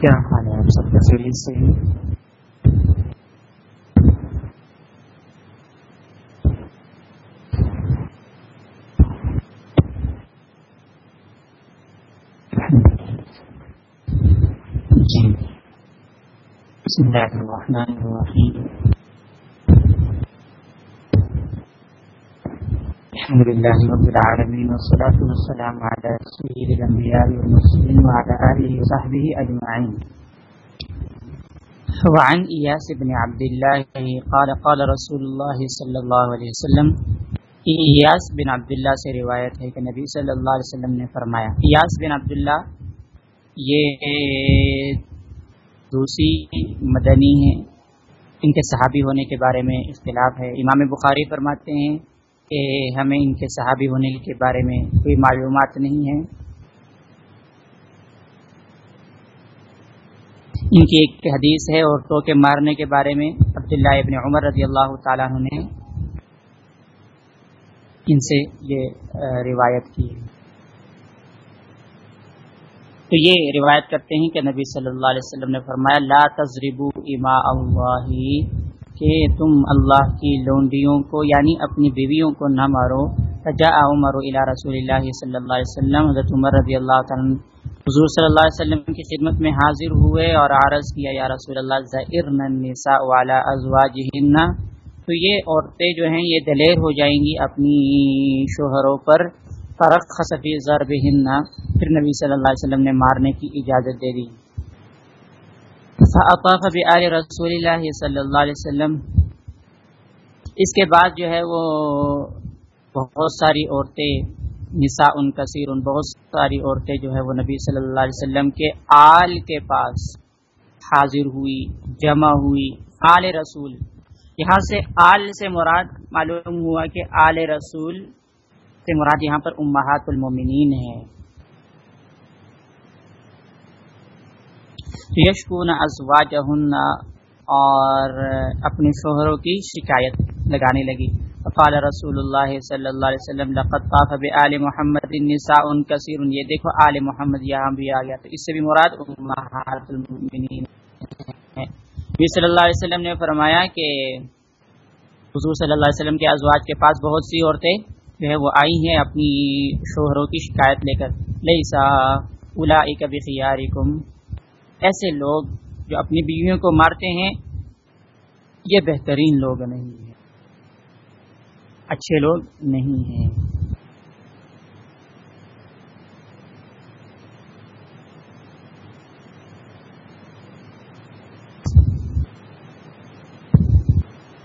کیا حال ہے آپ سب تصویر سے ہی جی بسم اللہ الرحمن الرحیم۔ الحمد لله رب العالمين، والصلاة والسلام على سيد الأنبياء والمسلمين وعلى آله وصحبه أجمعين. وعن إياس بن عبد الله قال قال رسول الله صلى الله عليه وسلم ایاس بن عبداللہ سے روایت ہے کہ نبی صلی اللہ علیہ وسلم نے فرمایا ایاس بن عبداللہ یہ دوسری مدنی ہیں، ان کے صحابی ہونے کے بارے میں اختلاف ہے۔ امام بخاری فرماتے ہیں کہ ہمیں ان کے صحابی ہونے کے بارے میں کوئی معلومات نہیں ہیں ان کی ایک حدیث ہے اور تو کے مارنے کے بارے میں عبداللہ ابن عمر رضی اللہ تعالیٰ نے ان سے یہ روایت کی۔ ہے تو یہ روایت کرتے ہیں کہ نبی صلی اللہ علیہ وسلم نے فرمایا، لا تضربو اما اللہ۔ کہ تم اللہ کی لونڈیوں کو یعنی اپنی بیویوں کو نہ مارو۔ رجا عمر الى رسول اللہ صلی اللہ علیہ وسلم، حضرت عمر رضی اللہ تعالیٰ حضور صلی اللہ علیہ وسلم کی خدمت میں حاضر ہوئے اور عرض کیا، یا رسول اللہ زئرن النساء وعلى ازواجہن تو یہ عورتیں جو ہیں، یہ دلیر ہو جائیں گی اپنی شوہروں پر۔ فرق خصفی ضربہن پھر نبی صلی اللہ علیہ وسلم نے مارنے کی اجازت دے دی۔ فاطاف بآل رسول اللہ صلی اللہ علیہ وسلم۔ اس کے بعد جو ہے وہ بہت ساری عورتیں، نساء ان، کثیر ان، بہت ساری عورتیں جو ہے وہ نبی صلی اللہ علیہ وسلم کے آل کے پاس حاضر ہوئی، جمع ہوئی، آل رسول۔ یہاں سے آل سے مراد معلوم ہوا کہ آل رسول سے مراد یہاں پر امہات المومنین ہے یشکون ازواجہن اور اپنے شوہروں کی شکایت لگانے لگی۔ فقال رسول اللہ صلی اللہ علیہ وسلم، لقد طاف بآل محمد النساء کثیر۔ یہ دیکھو، آل محمد یہاں بھی آ گیا۔ تو اس سے بھی مراد امہات المؤمنین نبی صلی اللہ علیہ وسلم نے فرمایا کہ حضور صلی اللہ علیہ وسلم کے ازواج کے پاس بہت سی عورتیں جو ہے وہ آئی ہیں اپنی شوہروں کی شکایت لے کر۔ لیسا اولئک بخیارکم ایسے لوگ جو اپنی بیویوں کو مارتے ہیں، یہ بہترین لوگ نہیں ہیں۔ اچھے لوگ نہیں ہیں۔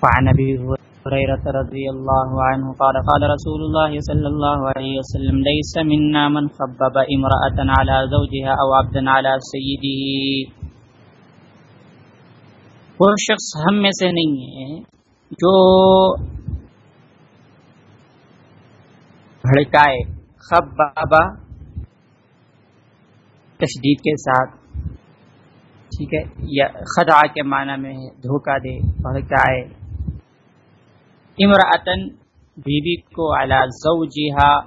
فعن ابي هريره رضي الله عنه قال قال رسول الله صلى الله عليه وسلم، ليس منا من خبب امراه على زوجها او عبدا على سيده. وہ شخص ہم میں سے نہیں ہے جو بھڑکائے خب بابا تشدید کے ساتھ، ٹھیک ہے، یا خدا کے معنی میں ہے، دھوکہ دے، بھڑکائے امراطن بیوی کو اعلی زوجہا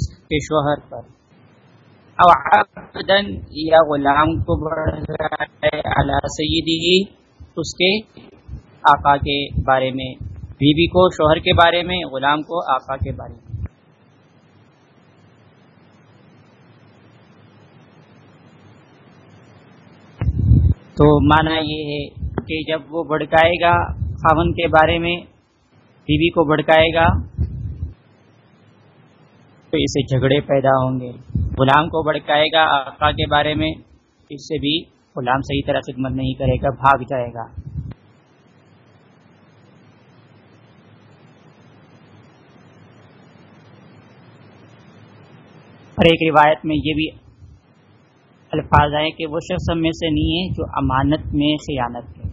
کے شوہر پر۔ او عبدن یا غلام کو بڑھائے اعلی سیدی اس کے آقا کے بارے میں، بیوی کو شوہر کے بارے میں، غلام کو آقا کے بارے میں۔ تو مانا یہ ہے کہ جب وہ بڑکائے گا خاون کے بارے میں بیوی کو بھڑکائے گا تو اسے جھگڑے پیدا ہوں گے۔ غلام کو بھڑکائے گا آقا کے بارے میں اس سے بھی غلام صحیح طرح خدمت نہیں کرے گا، بھاگ جائے گا۔ اور ایک روایت میں یہ بھی الفاظ آئے کہ وہ شخص میں سے نہیں ہے جو امانت میں خیانت ہے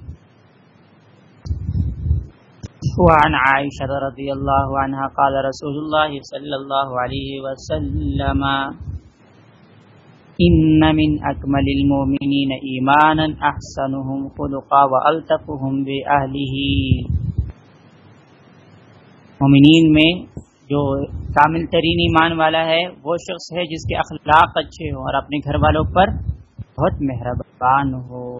وعن عائشة رضي الله عنها قال رسول الله صلى الله عليه وسلم إن من أكمل المؤمنين إيمانا أحسنهم خلقا وألتفهم بأهله. مومنین میں جو کامل ترین ایمان والا ہے، وہ شخص ہے جس کے اخلاق اچھے ہوں اور اپنے گھر والوں پر بہت مہربان ہو۔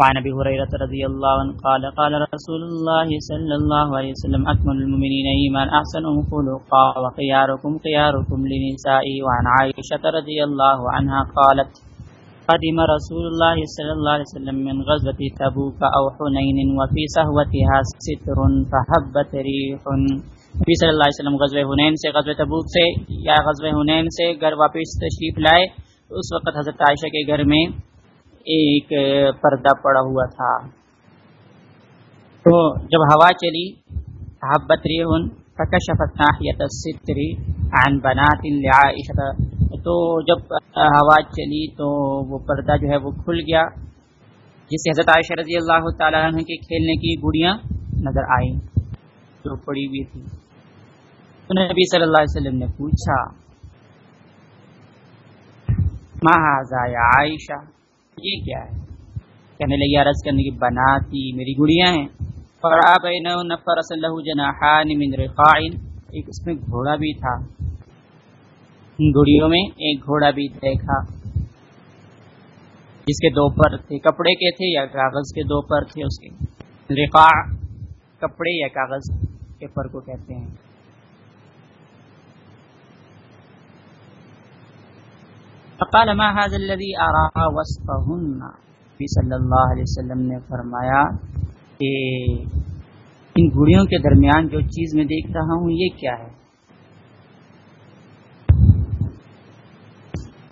وعن ابي هريره رضي الله عنه قال قال رسول الله صلى الله عليه وسلم اكمل المؤمنين ايمانا احسنهم خلقا وخياركم خياركم لنسائي وعن عائشه رضي الله عنها قالت، قدم رسول الله صلى الله عليه وسلم من غزوه تبوك او حنين وفي سهوتها ستر فحبت ريح نبی صلی اللہ علیہ وسلم غزوہ حنین سے غزوہ تبوک سے، یا غزوہ حنین سے گھر واپس تشریف لائے۔ اس وقت حضرت عائشہ کے گھر میں ایک پردہ پڑا ہوا تھا۔ تو جب ہوا چلی حبت ریحن فکشفت ناحیت عن بنات لعائشہ تو جب ہوا چلی تو وہ پردہ جو ہے وہ کھل گیا، جس سے حضرت عائشہ رضی اللہ تعالیٰ عنہ کے کھیلنے کی گڑیاں نظر آئیں۔ جو پڑی ہوئی تھی۔ تو نبی صلی اللہ علیہ وسلم نے پوچھا ماں عائشہ؟ یہ کیا ہے؟ کہنے لگی عرض کرنے کی بناتی میری گڑیاں ہیں۔ فرا بین نفر صلی جناحان من رقائن ایک اس میں گھوڑا بھی تھا۔ گڑیوں میں ایک گھوڑا بھی دیکھا۔ جس کے دو پر تھے، کپڑے کے تھے یا کاغذ کے دو پر تھے، اس کے۔ رقاع، کپڑے یا کاغذ کے پر کو کہتے ہیں۔ فقال ما هذا الذي ارى وصفهن؟ نبی صلی اللہ علیہ وسلم نے فرمایا کہ ان گڑیوں کے درمیان جو چیز میں دیکھ رہا ہوں، یہ کیا ہے؟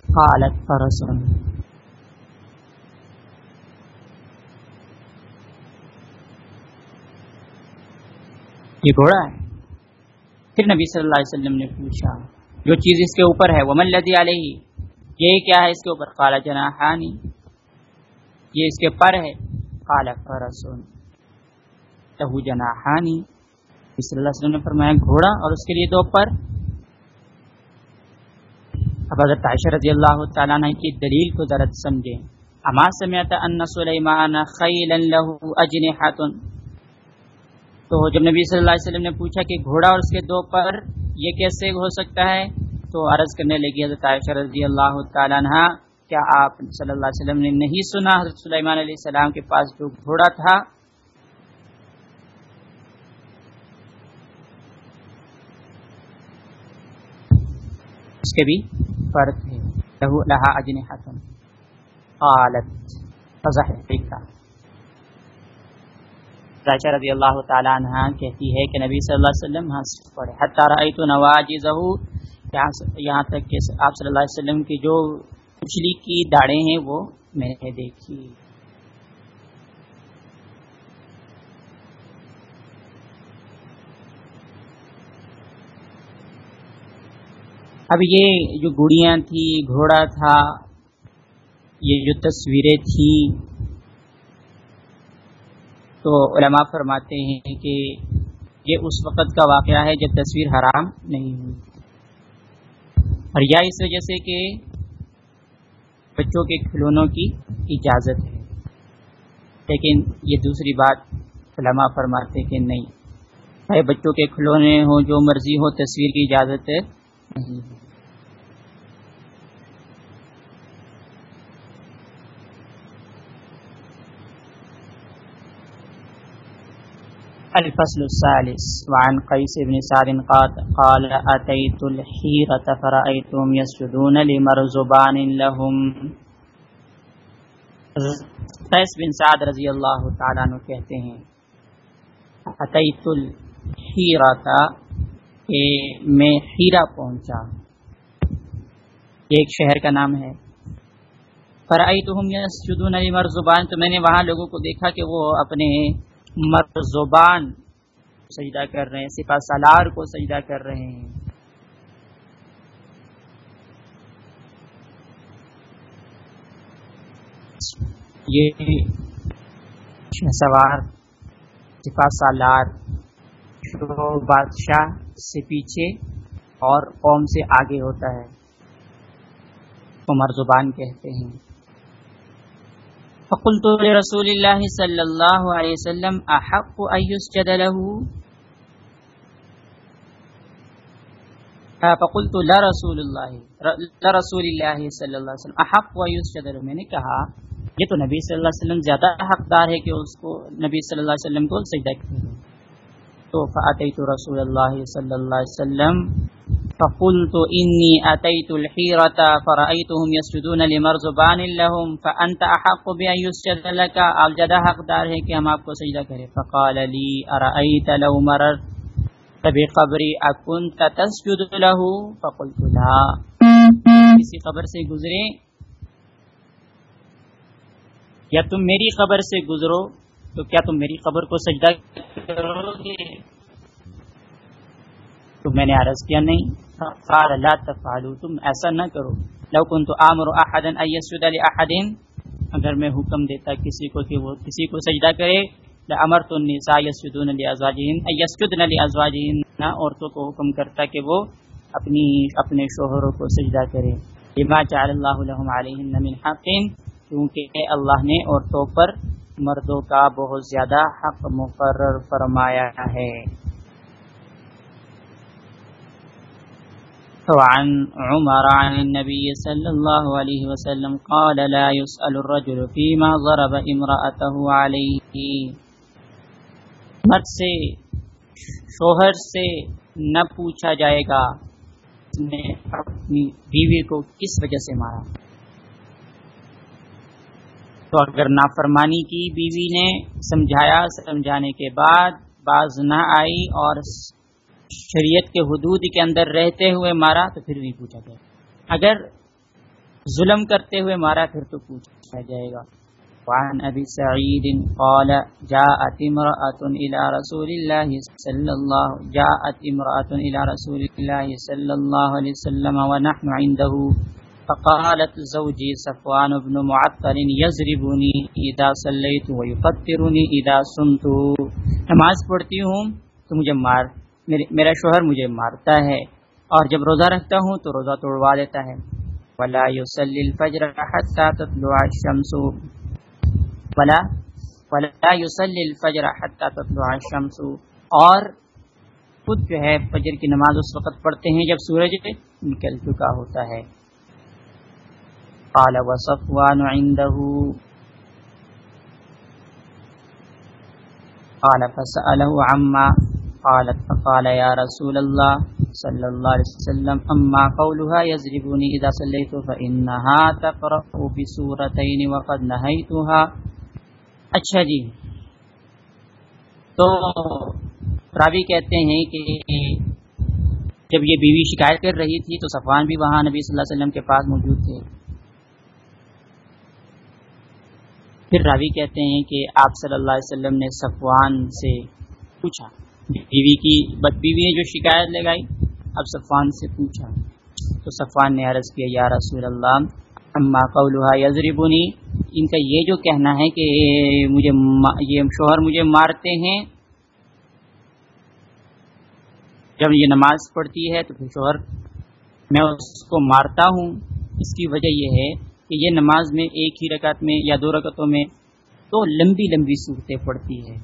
قالت فرسن۔ یہ گھوڑا ہے۔ پھر نبی صلی اللہ علیہ وسلم نے پوچھا، جو چیز اس کے اوپر ہے وہ ملدی علیہ یہ کیا ہے اس کے اوپر؟ کالا جناحانی یہ اس کے پر ہے۔ کالا فرسون۔ تہو جناحانی صلی اللہ علیہ وسلم نے فرمایا، گھوڑا اور اس کے لیے دو پر۔ اب حضرت عائشہ رضی اللہ تعالیٰ عنہ کی دلیل کو ذرا سمجھیں۔ اما سمعت ان سلیمان خیلا له اجنحات تو جب نبی صلی اللہ علیہ وسلم نے پوچھا کہ گھوڑا اور اس کے دو پر یہ کیسے ہو سکتا ہے؟ تو عرض کرنے لگی حضرت عائشہ رضی اللہ تعالیٰ عنہ، کیا آپ صلی اللہ علیہ وسلم نے نہیں سنا حضرت سلیمان علیہ السلام کے پاس جو گھوڑا تھا؟ اس کے بھی پر تھے لہو لہا اجن حتم قالت فضح عائشہ رضی اللہ تعالیٰ عنہ کہتی ہے کہ نبی صلی اللہ علیہ وسلم ہنس پڑے۔ حتی رأیت نواجزہو یہاں تک کہ آپ صلی اللہ علیہ وسلم کی جو مچھلی کی داڑیں ہیں وہ میں نے دیکھی۔ اب یہ جو گڑیاں تھی گھوڑا تھا، یہ جو تصویریں تھیں، تو علماء فرماتے ہیں کہ یہ اس وقت کا واقعہ ہے جب تصویر حرام نہیں ہوئی۔ اور یا اس وجہ سے کہ بچوں کے کھلونوں کی اجازت ہے۔ لیکن یہ دوسری بات علماء فرماتے کہ نہیں۔ چاہے بچوں کے کھلونے ہوں جو مرضی ہو تصویر کی اجازت نہیں الفصل الثالث. وعن قيس بن سعد قال أتيت الحيرة فرأيتهم يسجدون لمرزبان لهم. قیس بن سعد رضی اللہ تعالیٰ عنہ کہتے ہیں اتیت الحیرہ کہ میں ہیرا پہنچا۔ یہ ایک شہر کا نام ہے۔ فرأيتهم يسجدون لمرزبان، تو میں نے وہاں لوگوں کو دیکھا کہ وہ اپنے مرزبان سجدہ کر رہے ہیں سپا سالار کو سجدہ کر رہے ہیں۔ یہ سوار سپا سالار بادشاہ سے پیچھے اور قوم سے آگے ہوتا ہے عمر زبان کہتے ہیں۔ فقلت لرسول الله صلى الله عليه وسلم، أحق أن يسجد له؟ فقلت، لا رسول اللہ لا رسول اللہ صلی اللہ علیہ وسلم احق و یسجد میں نے کہا، یہ تو نبی صلی اللہ علیہ وسلم زیادہ حقدار ہے کہ اس کو نبی صلی اللہ علیہ وسلم کو سجدہ کرے تو فاتیت رسول اللہ صلی اللہ علیہ وسلم فقلت انی اتیت الحیرۃ فرایتهم یسجدون لمرزبان لهم فانت احق بان یسجد لك؟ آپ زیادہ حقدار ہے کہ ہم آپ کو سجدہ کریں۔ فقال لي ارایت لو مررت؟ تبھی قبری اکن تسجد له؟ فقلت لا۔ کسی قبر سے گزرے۔ یا تم میری قبر سے گزرو، تو کیا تم میری قبر کو سجدہ کرو گے؟ تو میں نے عرض کیا نہیں۔ قال لا تفعلوا، تم ایسا نہ کرو۔ لو كنت امر احدا ان يسجد لاحد اگر میں حکم دیتا کسی کو کہ وہ کسی کو سجدہ کرے امرت النساء يسجدون لازواجهن يسجدن لازواجهن عورتوں کو حکم کرتا کہ وہ اپنی، اپنے شوہروں کو سجدہ کرے۔ بما جعل الله لهم عليهن من حق، کیونکہ اللہ نے عورتوں پر مردوں کا بہت زیادہ حق مقرر فرمایا ہے۔ وعن عمر عن النبي صلى الله عليه وسلم قال لا يسأل الرجل فيما ضرب امرأته عليه. مرد سے، شوہر سے نہ پوچھا جائے گا اس نے اپنی بیوی کو کس وجہ سے مارا۔ تو اگر نافرمانی کی بیوی نے سمجھایا، سمجھانے کے بعد باز نہ آئی اور شریعت کے حدود کے اندر رہتے ہوئے مارا تو پھر بھی پوچھا جائے اگر ظلم کرتے ہوئے مارا پھر تو پوچھا جائے گا۔ وعن ابي سعيد قال، جاءت امراه الى رسول الله صلى الله، جاءت امراه الى رسول الله صلى الله عليه وسلم ونحن عنده، فقالت زوجي صفوان بن معطل، يضربني اذا صليت ويفطرني اذا صمت۔ نماز پڑھتی ہوں تو مجھے مار۔ میرا شوہر مجھے مارتا ہے اور جب روزہ رکھتا ہوں تو روزہ توڑوا دیتا ہے۔ ولا يصلي الفجر حتى تطلع الشمس۔ ولا ولا يصلي الفجر حتى تطلع الشمس۔ اور خود جو ہے فجر کی نماز اس وقت پڑھتے ہیں جب سورج نکل چکا ہوتا ہے۔ قال وصفوان عنده۔ قال فسأله عما قالت فقال، يا رسول الله صلى الله عليه وسلم، أما قولها يزربني إذا صليت فإنها تقرأ بسورتين وقد نهيتها. اچھا جی۔ تو راوی کہتے ہیں کہ جب یہ بیوی شکایت کر رہی تھی تو صفوان بھی وہاں نبی صلی اللہ علیہ وسلم کے پاس موجود تھے۔ پھر راوی کہتے ہیں کہ آپ صلی اللہ علیہ وسلم نے صفوان سے پوچھا۔ بیوی کی بد بیوی نے جو شکایت لگائی۔ اب صفوان سے پوچھا۔ تو صفوان نے عرض کیا، یا رسول اللہ، اما قولها یضربنی۔ ان کا یہ جو کہنا ہے کہ مجھے یہ شوہر مجھے مارتے ہیں۔ جب یہ نماز پڑھتی ہے تو پھر شوہر، میں اس کو مارتا ہوں۔ اس کی وجہ یہ ہے کہ یہ نماز میں ایک ہی رکعت میں یا دو رکعتوں میں تو لمبی لمبی صورتیں پڑتی ہے۔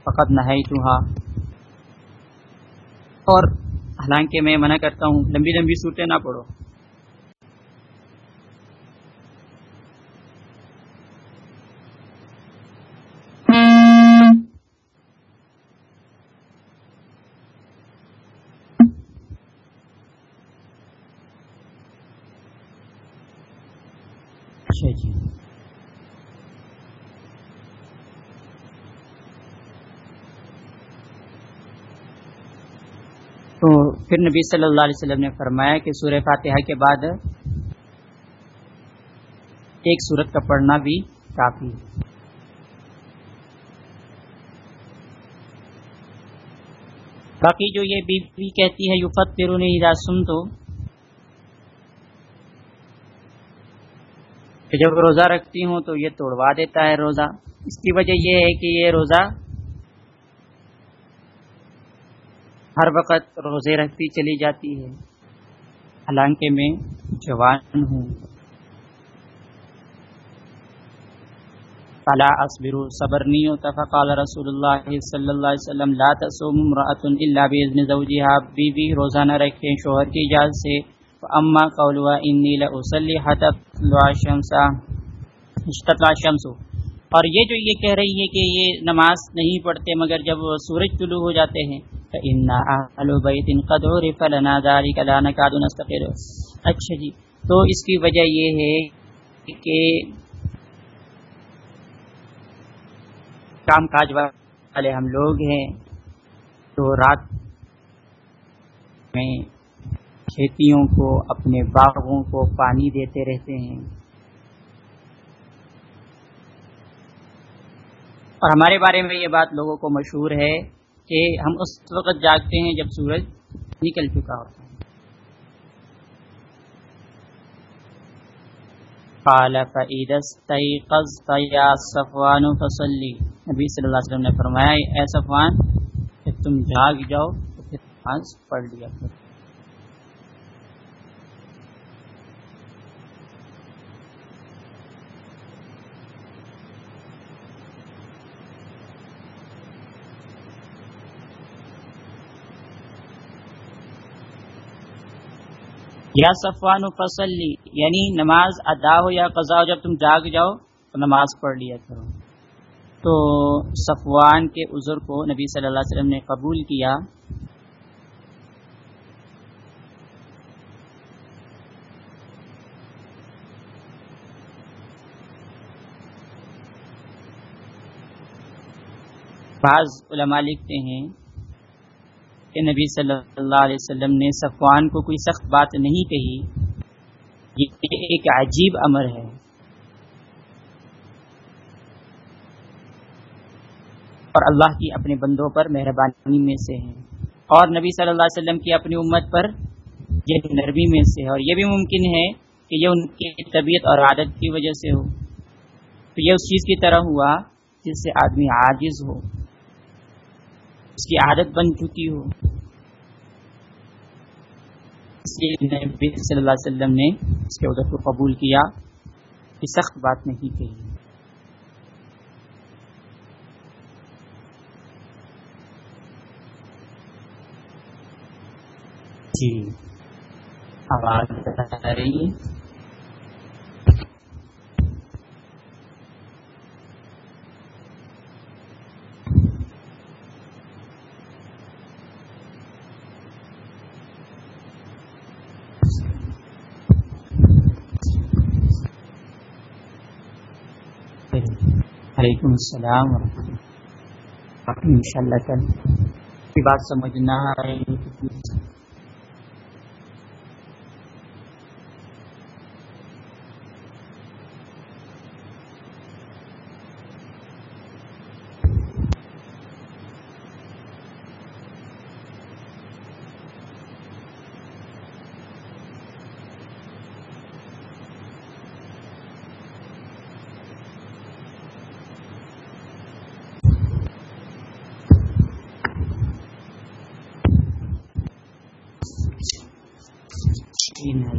فقط نہ اور حالانکہ میں منع کرتا ہوں لمبی لمبی صورتیں نہ پڑھو۔ اچھا جی۔ تو پھر نبی صلی اللہ علیہ وسلم نے فرمایا کہ سورہ فاتحہ کے بعد ایک سورت کا پڑھنا بھی کافی ہے۔ باقی جو یہ بی بی کہتی ہے یوفت یو فت سن تو جب روزہ رکھتی ہوں تو یہ توڑوا دیتا ہے روزہ۔ اس کی وجہ یہ ہے کہ یہ روزہ ہر وقت روزے رکھتی چلی جاتی ہے۔ حالانکہ میں جوان ہوں۔ فلا اصبر صبر نہیں ہوتا۔ فقال رسول اللہ صلی اللہ علیہ وسلم، لا تصوم امرأة الا باذن زوجها بی بی روزانہ رکھیں شوہر کی اجازت سے۔ اما قولوا انی لاصلی حتى تطلع الشمس۔ تطلع الشمس۔ اور یہ جو یہ کہہ رہی ہے کہ یہ نماز نہیں پڑھتے، مگر جب سورج طلوع ہو جاتے ہیں فإنا اهل بیت قد عرف لنا ذلك لا نكاد نستقر۔ اچھا جی تو اس کی وجہ یہ ہے کہ کام کاج والے ہم لوگ ہیں، تو رات میں کھیتیوں کو، اپنے باغوں کو پانی دیتے رہتے ہیں۔ اور ہمارے بارے میں یہ بات لوگوں کو مشہور ہے کہ ہم اس وقت جاگتے ہیں جب سورج نکل چکا ہوتا ہے۔ قال، فإذا استيقظت يا صفوان فصلي۔ نبی صلی اللہ علیہ وسلم نے فرمایا، اے صفوان کہ تم جاگ جاؤ تو پھر نماز پڑھ لیا کرو۔ یا صفوان فصلی یعنی نماز ادا ہو یا قضا ہو، جب تم جاگ جاؤ تو نماز پڑھ لیا کرو۔ تو صفوان کے عذر کو نبی صلی اللہ علیہ وسلم نے قبول کیا۔ بعض علماء لکھتے ہیں کہ نبی صلی اللہ علیہ وسلم نے صفوان کو کوئی سخت بات نہیں کہی، یہ ایک عجیب امر ہے۔ اور اللہ کی اپنے بندوں پر مہربانی میں سے ہے اور نبی صلی اللہ علیہ وسلم کی اپنی امت پر یہ نرمی میں سے ہے اور یہ بھی ممکن ہے کہ یہ ان کی طبیعت اور عادت کی وجہ سے ہو۔ تو یہ اس چیز کی طرح ہوا جس سے آدمی عاجز ہو۔ اس کی عادت بن چکی ہو۔ نبی صلی اللہ علیہ وسلم نے اس کے عدت کو قبول کیا کہ سخت بات نہیں کہی۔ جی آواز آ رہی ہے وعلیکم السلام ورحمۃ اللہ ان شاء اللہ کل بات سمجھنا ہے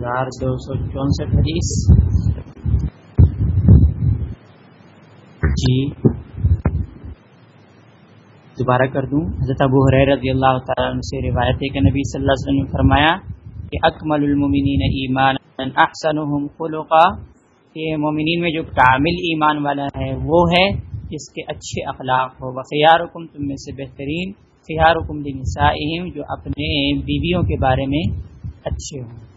ہزار دو سو چونسٹھ حدیث۔ جی۔ دوبارہ کر دوں۔ حضرت ابو حریر رضی اللہ تعالیٰ عنہ سے روایت ہے کہ نبی صلی اللہ علیہ وسلم نے فرمایا کہ اکمل المومنین ایمان احسنهم خلقا۔ کہ مومنین میں جو کامل ایمان والا ہے وہ ہے جس کے اچھے اخلاق ہو۔ وخیارکم تم میں سے بہترین خیارکم لنسائہم جو اپنے بیویوں کے بارے میں اچھے ہوں۔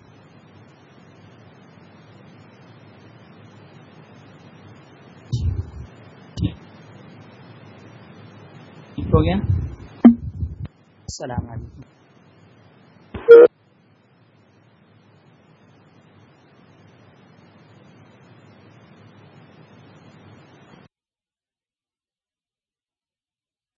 ہو گیا۔ السلام علیکم۔